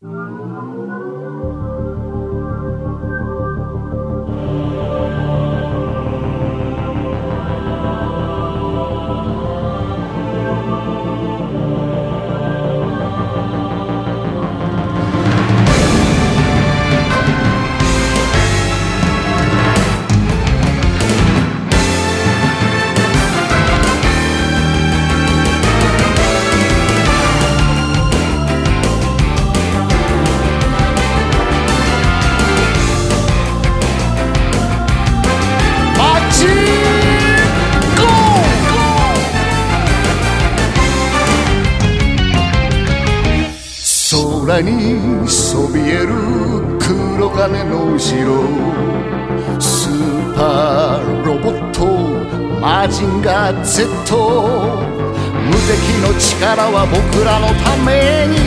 Thank you. 空にそびえる黒金の城スーパーロボットマジンガー Z 無敵の力は僕らのために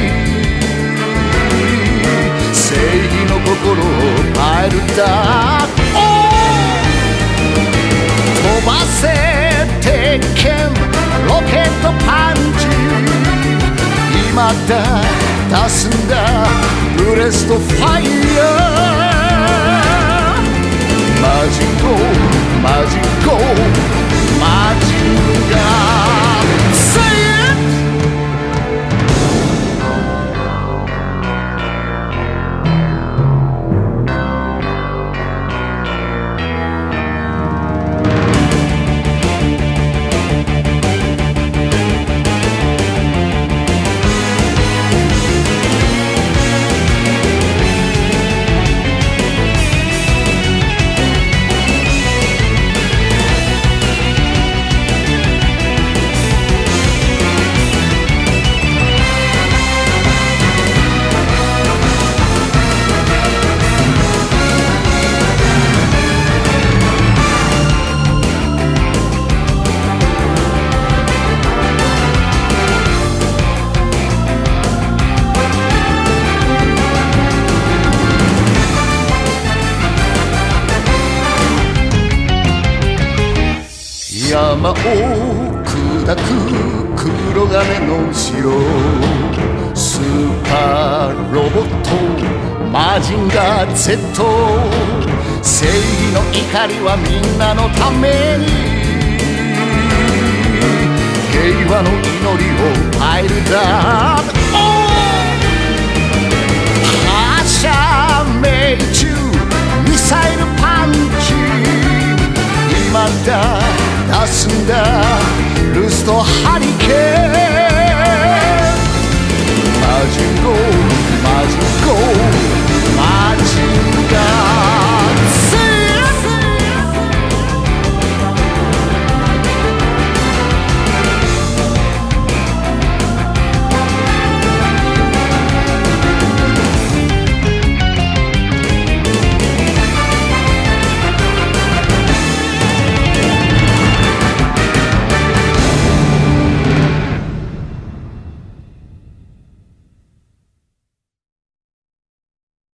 正義の心を変えるだ飛ばせ鉄拳ロケットパンチ今だ出すんだブレストフを砕く黒金の城スーパーロボットマジンガー Z 正義の怒りはみんなのために平和の祈りをパイル愛ーメ発射命中ミサイルパンチ今だ霞んだルストハリケーン